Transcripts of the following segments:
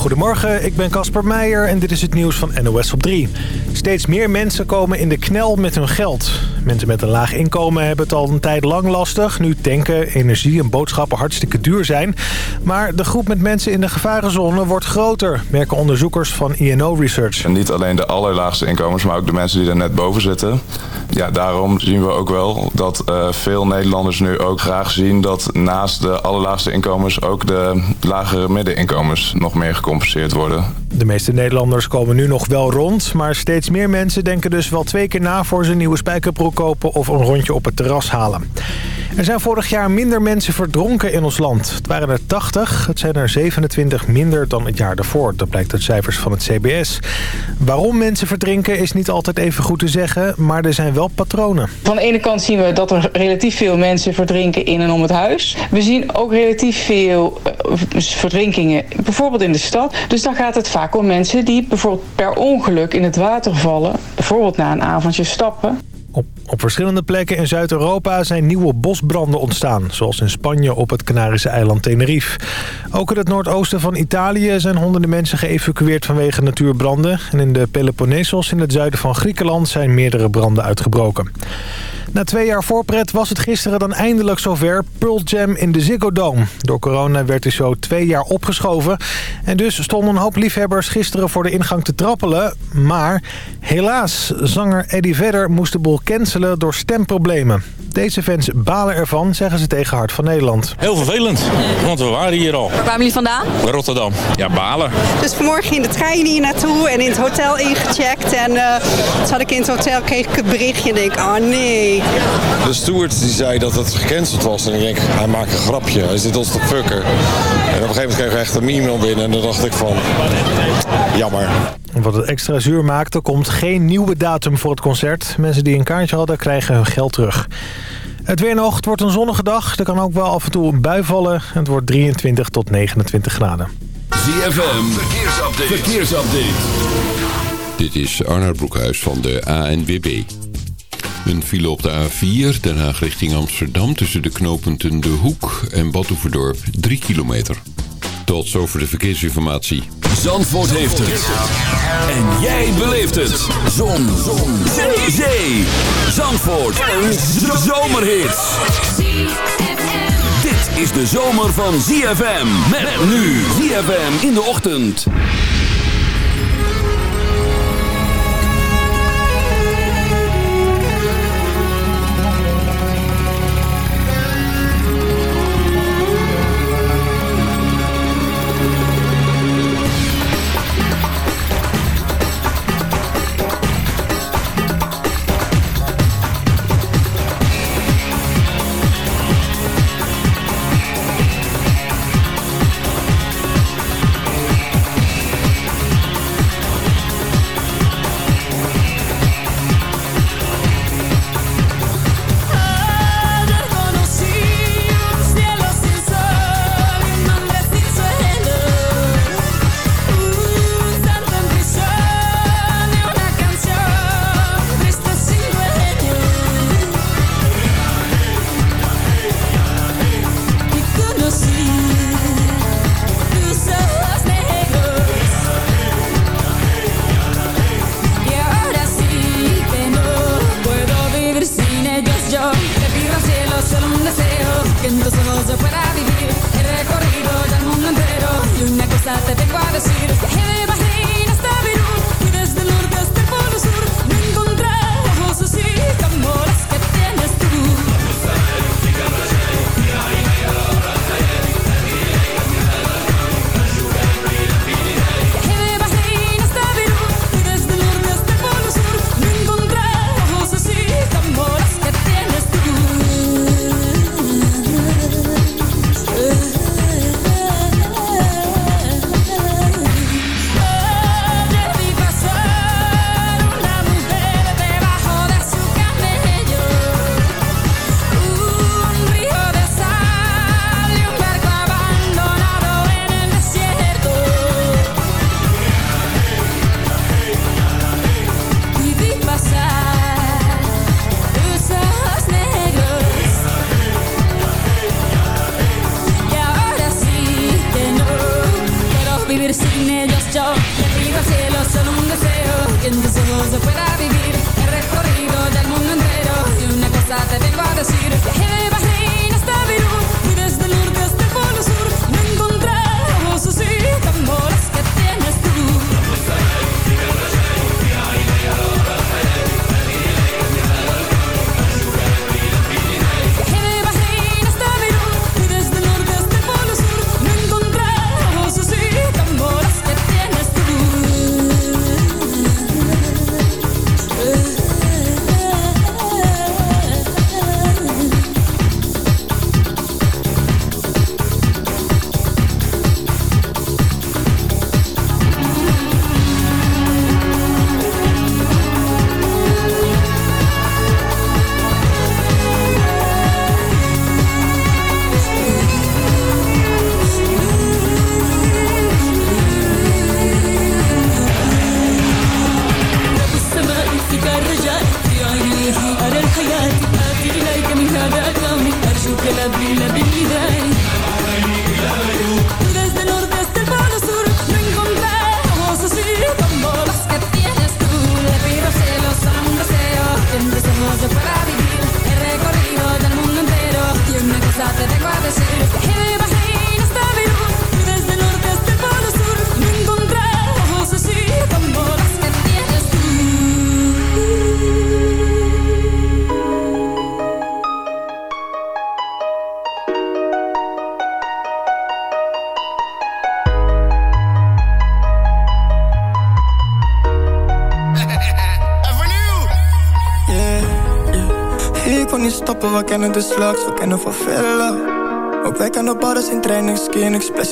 Goedemorgen, ik ben Casper Meijer en dit is het nieuws van NOS op 3. Steeds meer mensen komen in de knel met hun geld. Mensen met een laag inkomen hebben het al een tijd lang lastig... nu tanken, energie en boodschappen hartstikke duur zijn. Maar de groep met mensen in de gevarenzone wordt groter... merken onderzoekers van INO Research. En niet alleen de allerlaagste inkomens, maar ook de mensen die er net boven zitten. Ja, daarom zien we ook wel dat uh, veel Nederlanders nu ook graag zien... dat naast de allerlaagste inkomens ook de lagere middeninkomens nog meer gecompenseerd worden. De meeste Nederlanders komen nu nog wel rond... maar steeds meer mensen denken dus wel twee keer na voor ze een nieuwe spijkerbroek kopen... of een rondje op het terras halen. Er zijn vorig jaar minder mensen verdronken in ons land. Het waren er 80, het zijn er 27 minder dan het jaar daarvoor. Dat blijkt uit cijfers van het CBS. Waarom mensen verdrinken is niet altijd even goed te zeggen... maar er zijn wel patronen. Van de ene kant zien we dat er relatief veel mensen verdrinken in en om het huis. We zien ook relatief veel verdrinkingen, bijvoorbeeld in de stad. Dus dan gaat het vaak om mensen die bijvoorbeeld per ongeluk in het water vallen. Bijvoorbeeld na een avondje stappen. Op, op verschillende plekken in Zuid-Europa zijn nieuwe bosbranden ontstaan. Zoals in Spanje op het Canarische eiland Tenerife. Ook in het noordoosten van Italië zijn honderden mensen geëvacueerd vanwege natuurbranden. En in de Peloponnesos in het zuiden van Griekenland zijn meerdere branden uitgebroken. Na twee jaar voorpret was het gisteren dan eindelijk zover. Pearl Jam in de Ziggo Dome. Door corona werd de show twee jaar opgeschoven. En dus stonden een hoop liefhebbers gisteren voor de ingang te trappelen. Maar helaas, zanger Eddie Vedder moest de boel cancelen door stemproblemen. Deze fans balen ervan, zeggen ze tegen Hart van Nederland. Heel vervelend, want we waren hier al. Waar kwamen jullie vandaan? Rotterdam. Ja, balen. Dus vanmorgen in de trein hier naartoe en in het hotel ingecheckt. En uh, toen had ik in het hotel, kreeg ik het berichtje en denk, oh nee. De steward die zei dat het gecanceld was. En ik denk, hij maakt een grapje. Hij zit ons te fucker. En op een gegeven moment kreeg ik echt een e-mail binnen. En dan dacht ik van, jammer. Wat het extra zuur maakte, komt geen nieuwe datum voor het concert. Mensen die een kaartje hadden, krijgen hun geld terug. Het weer nog, het wordt een zonnige dag. Er kan ook wel af en toe een bui vallen. Het wordt 23 tot 29 graden. ZFM, verkeersupdate. verkeersupdate. Dit is Arnold Broekhuis van de ANWB. Een file op de A4, Den Haag richting Amsterdam... tussen de knooppunten De Hoek en Badhoevedorp, 3 kilometer. Tot zover de verkeersinformatie. Zandvoort heeft het. En jij beleeft het. Zon. Zon. Zee. Zee. Zandvoort. Een zomerhit. Dit is de zomer van ZFM. Met nu ZFM in de ochtend.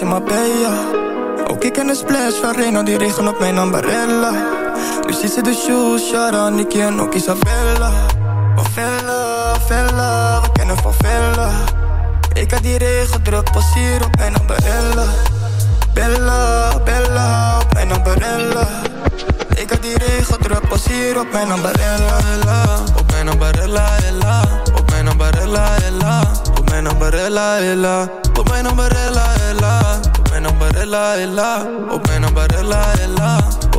In Marbella. Ook ik ken de splash van Reno, die regen op mijn ambarella. Nu ziet ze de shoes, Shara, Nicky en ook Isabella. Van villa, villa, we kennen van villa. Ik had die regen druk, pas hier op mijn ambarella. Bella, Bella, op mijn ambarella. Ik had die regen druk, pas hier op mijn ambarella. Op mijn ambarella, ella. Op mijn ambarella, ella. Op mijn ambarella, ella. Op mijn ambarella, ella. Op mijn ambarella, ella. Op mijn ambarella, ella.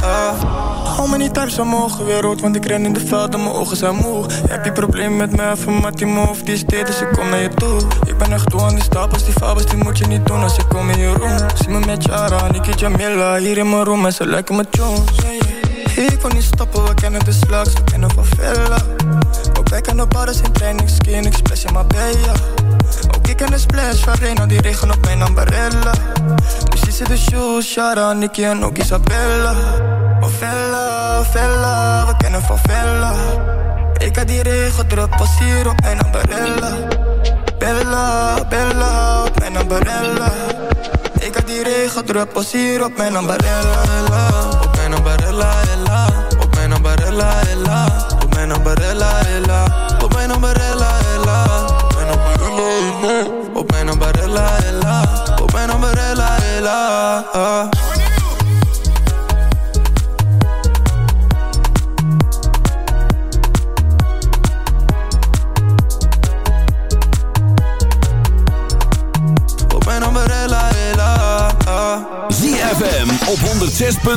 Hou me niet thuis, omhoog, weer rood, want ik ren in de veld en mijn ogen zijn moe. Heb je probleem met mij, even met die move, die is dit, dus naar je toe. Ik ben echt toe aan die stapels, die fabels, die moet je niet doen als ik kom in je room. Zie me met Jara, Niki Jamila, hier in mijn room en ze lijken me Jones. Ik wil niet stoppen, we kennen de slags, we kennen van Villa. Ook wij kennen badders in training, skin, ik splash in Ik ken de splash van Reno, die regen op mijn ambarella. Ziet ze de shoes, Shara, Nicky en ook Isabella. Van Villa, Villa, we kennen van Villa. Ik had die regen druk, pas hier op mijn ambarella. Bella, Bella, op mijn ambarella. Ik had die regen druk, pas hier op mijn ambarella. Op mijn ambarella, ella. Op mijn ambarella, ella. Op mijn ambarella, ella.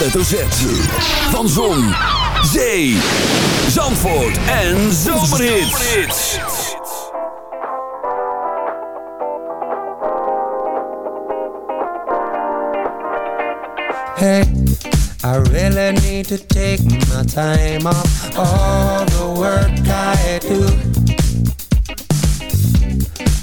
Hoofdletter Z. Van Zon, Zee, Zandvoort en Zomerhits. Hey, I really need to take my time off all the work I do.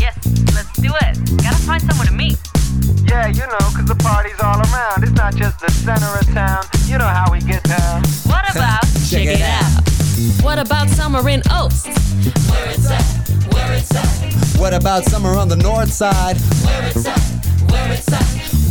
Yes, let's do it. Gotta find someone to meet. Yeah, you know, 'cause the party's all around. It's not just the center of town. You know how we get down. What about, Check it out. What about summer in Oaks? Where it's at, where it's at, What about summer on the north side? where it's at, where it's at.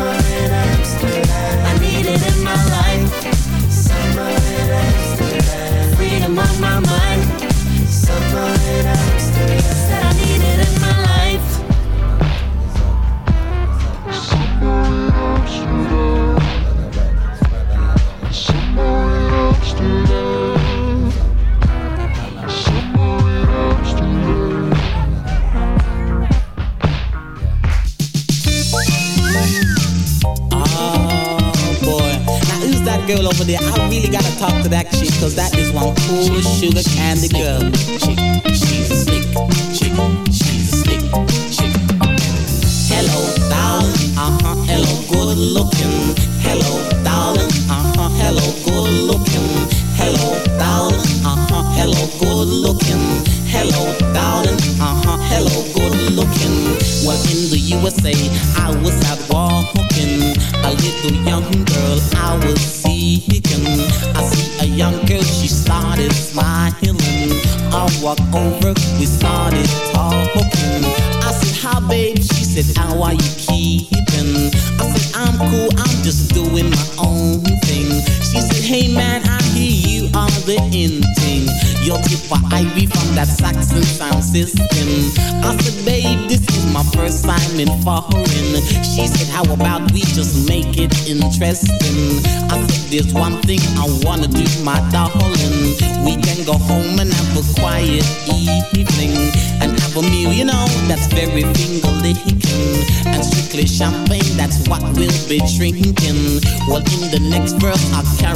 mine, I'm still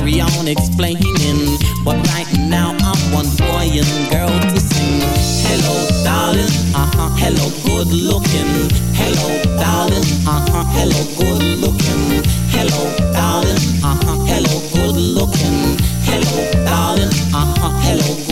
carry on explaining. But right now I want boy and girl to sing. Hello, darling. Uh-huh. Hello, good looking. Hello, darling. Uh-huh. Hello, good looking. Hello, darling. Uh-huh. Hello, good looking. Hello, darling. Uh-huh. Hello,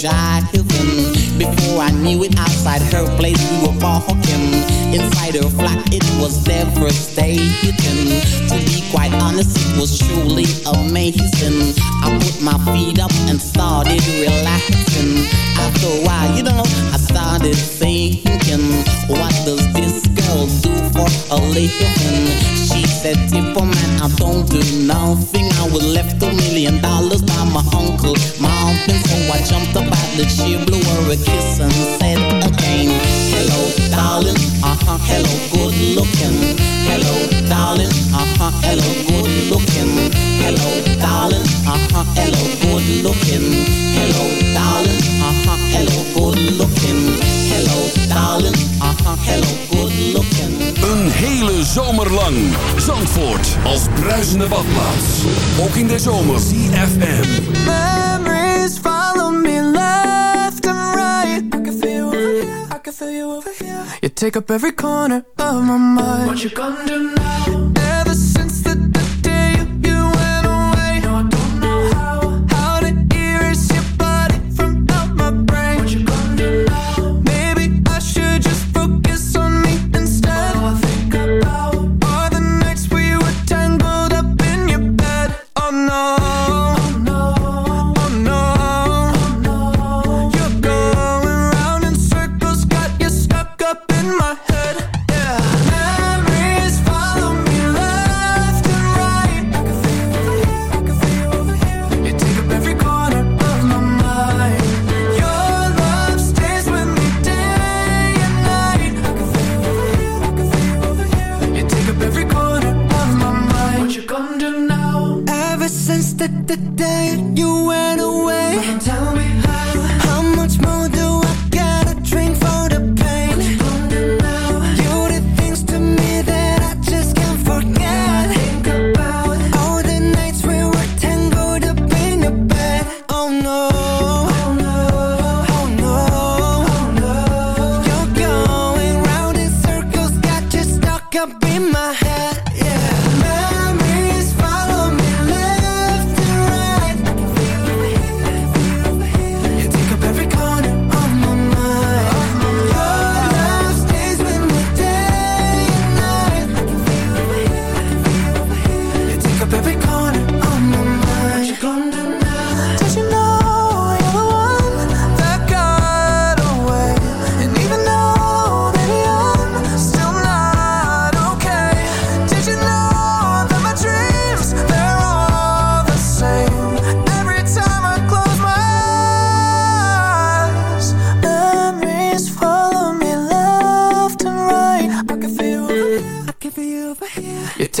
dry heaven. Before I knew it, outside her place we were walking. Inside her flat zomerlang. Zandvoort als bruisende badplaats. Ook in de zomer. CFM. Memories follow me left and right. I can feel you over here. I can feel you over here. You take up every corner of my mind. What you gonna do now?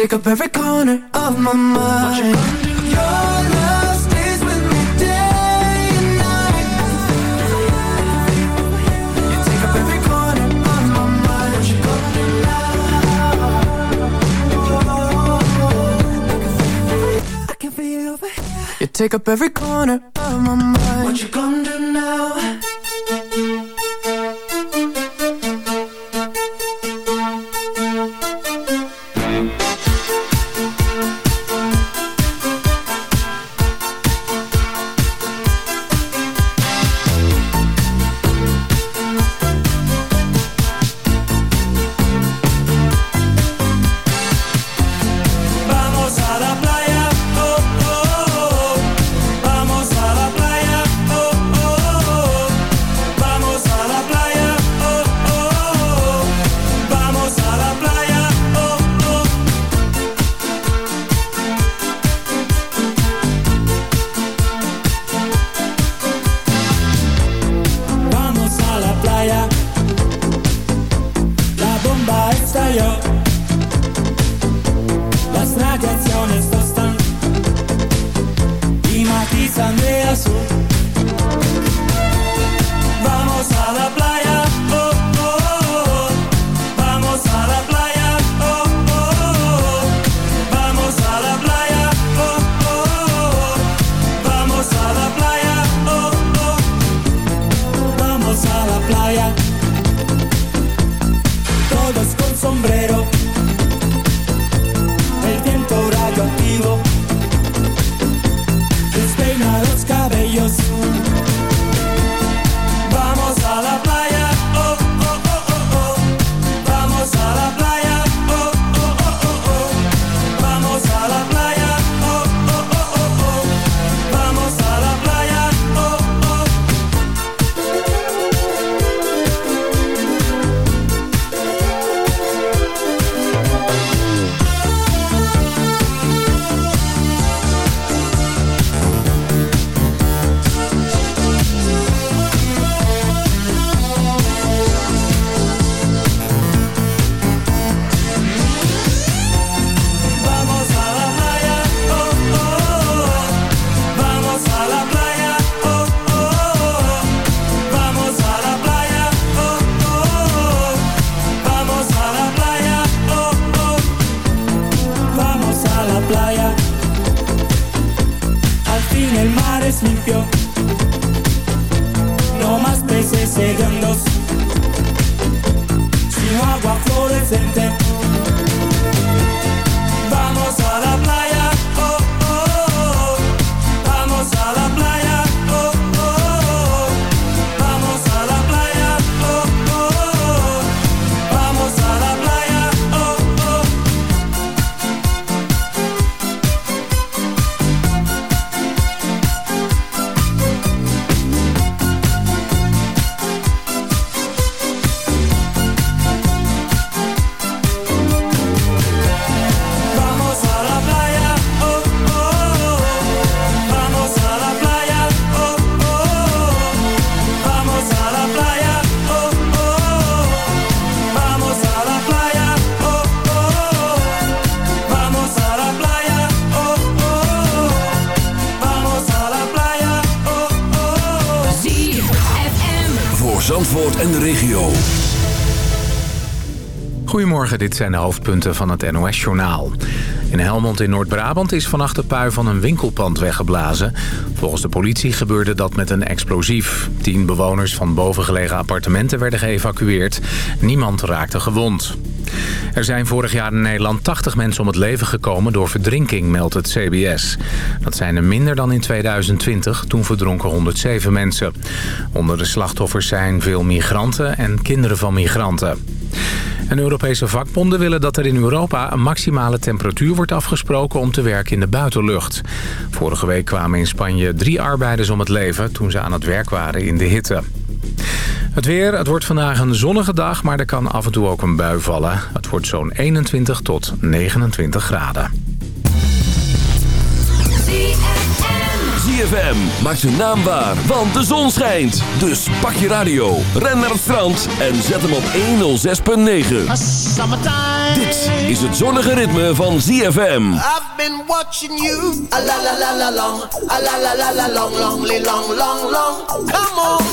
Take up every corner of my mind. You take up every corner of my mind. You take up every corner of my mind. What you gonna Dit zijn de hoofdpunten van het NOS-journaal. In Helmond in Noord-Brabant is vannacht de pui van een winkelpand weggeblazen. Volgens de politie gebeurde dat met een explosief. Tien bewoners van bovengelegen appartementen werden geëvacueerd. Niemand raakte gewond. Er zijn vorig jaar in Nederland 80 mensen om het leven gekomen door verdrinking, meldt het CBS. Dat zijn er minder dan in 2020, toen verdronken 107 mensen. Onder de slachtoffers zijn veel migranten en kinderen van migranten. En Europese vakbonden willen dat er in Europa een maximale temperatuur wordt afgesproken om te werken in de buitenlucht. Vorige week kwamen in Spanje drie arbeiders om het leven toen ze aan het werk waren in de hitte. Het weer, het wordt vandaag een zonnige dag, maar er kan af en toe ook een bui vallen. Het wordt zo'n 21 tot 29 graden. ZFM. Maak zijn naam waar, want de zon schijnt. Dus pak je radio, ren naar het strand en zet hem op 106.9. Dit is het zonnige ritme van ZFM. I've been watching you. Long. Long, long, long. Come on.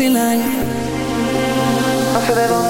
silenzio. Non se devono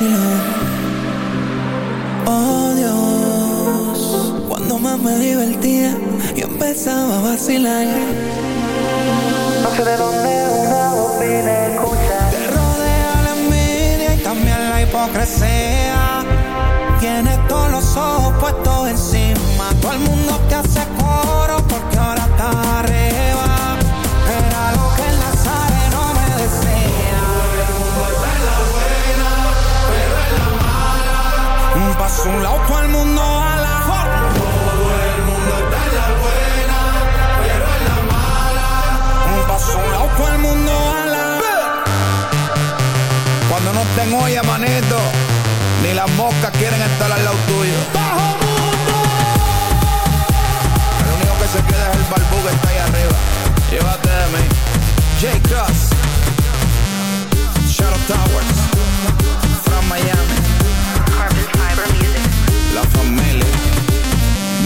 Vacilón. Oh Dios, cuando más me divertía, yo empezaba a vacilar. No sé de dónde una voz viene, escucha. Te rodea la envidia y también la hipocresía. Tienes todos los ojos puestos encima. Todo el mundo te hace Un lado, el mundo a la Todo el mundo está en la buena, pero en la mala. Un paso un lado, el mundo a Cuando no estén olla, manito, ni las moscas quieren estar al lado tuyo. ¡Bajo mundo! El único que se queda es el barbú que está ahí arriba. Llévate de mí. J. Cross.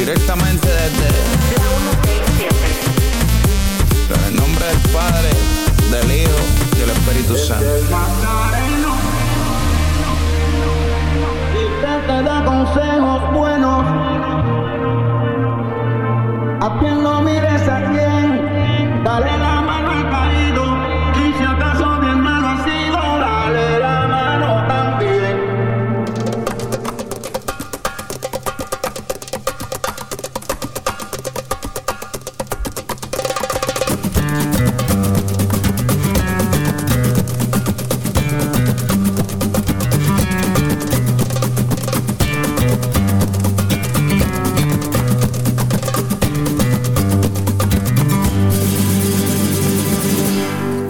Directamente desde. El nombre del Padre, del Hijo y del Espíritu Santo. te da consejos buenos. A quien lo mires a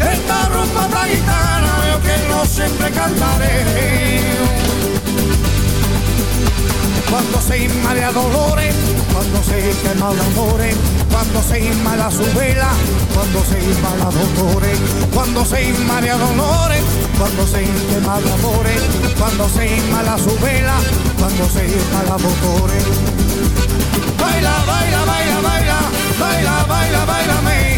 Esta rumba tan gitana yo que no siempre cantaré. Cuando se inmala dolores, cuando se quema el amores, cuando se inmala su vela, cuando se inmala dolores, cuando se inmala dolores, cuando se quema el amores, cuando se inmala su vela, cuando se inmala dolores. Baila, baila, baila, baila, baila, baila, bailame,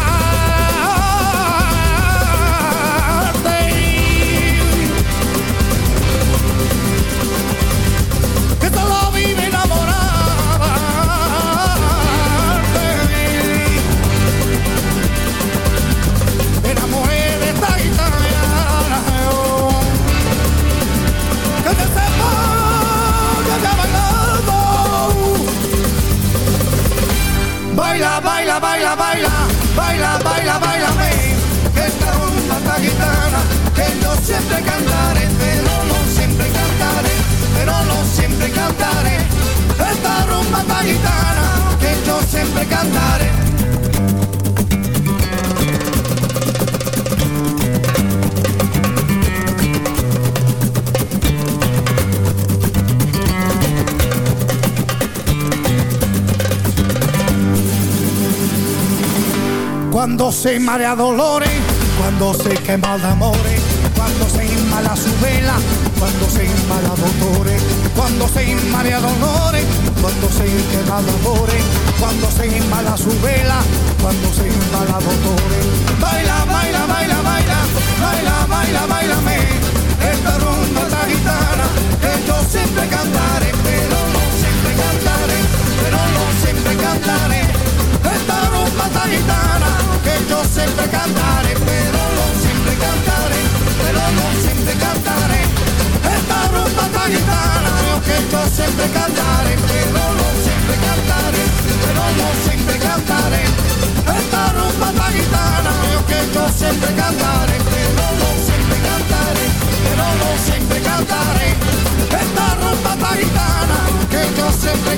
Baila, baila, baila, baila, baila, baila, esta rumba esta gitana, que yo siempre cantaré, pero no siempre cantaré, pero no siempre cantaré, esta rumba esta gitana, que yo siempre cantaré. Cuando se marea dolores, cuando se quema de amores, Cuando se inmala su vela, cuando se inmala dolores, cuando se inmala dolores, cuando se quema dolores, cuando se inmala su vela, cuando se inmala dolores. Baila, baila, baila, baila, baila, baila, bailame, esta rumba esta gitana, que yo siempre cantaré, pero no siempre cantaré, pero no siempre cantaré, esta gitana, que yo siempre cantaré, pero no siempre cantaré, pero no siempre cantaré, esta rumba esta gitana, que yo siempre cantaré, pero no siempre cantaré, pero no siempre cantaré, esta rumba esta gitana, que yo siempre cantaré, pero no siempre cantaré, pero no siempre cantaré, esta rumba esta gitana, que yo siempre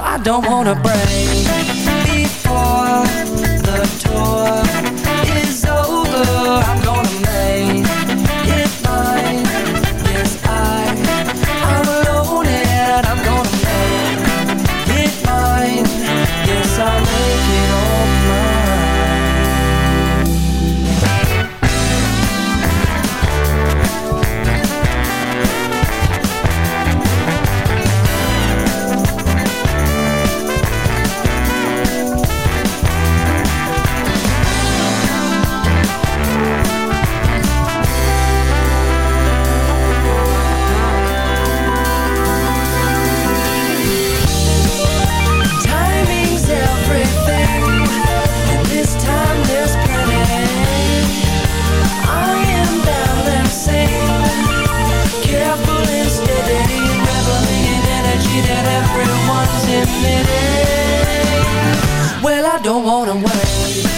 I don't wanna break emitting. Well, I don't wanna wait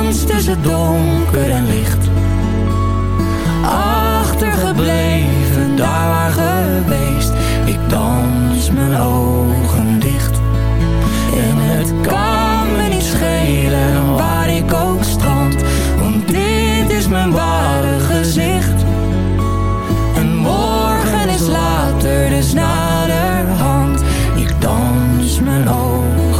Dans tussen donker en licht. Achtergebleven, daar waar geweest. Ik dans mijn ogen dicht. En het kan me niet schelen waar ik ook strand. Want dit is mijn ware gezicht. En morgen is later, dus naderhand. Ik dans mijn ogen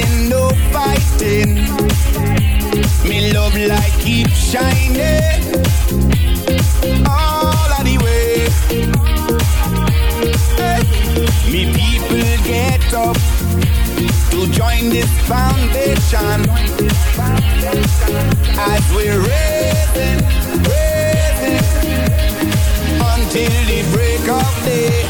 nothing, no fighting. Me love light keeps shining all of the way. Hey. Me people get up to join this foundation as we're raising, raising until the break of day.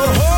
Oh.